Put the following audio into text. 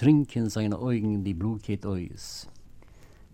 trinken seine Augen die Blut aus.